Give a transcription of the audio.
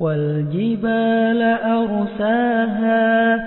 وَالْجِبَالَ أَرْسَاهَا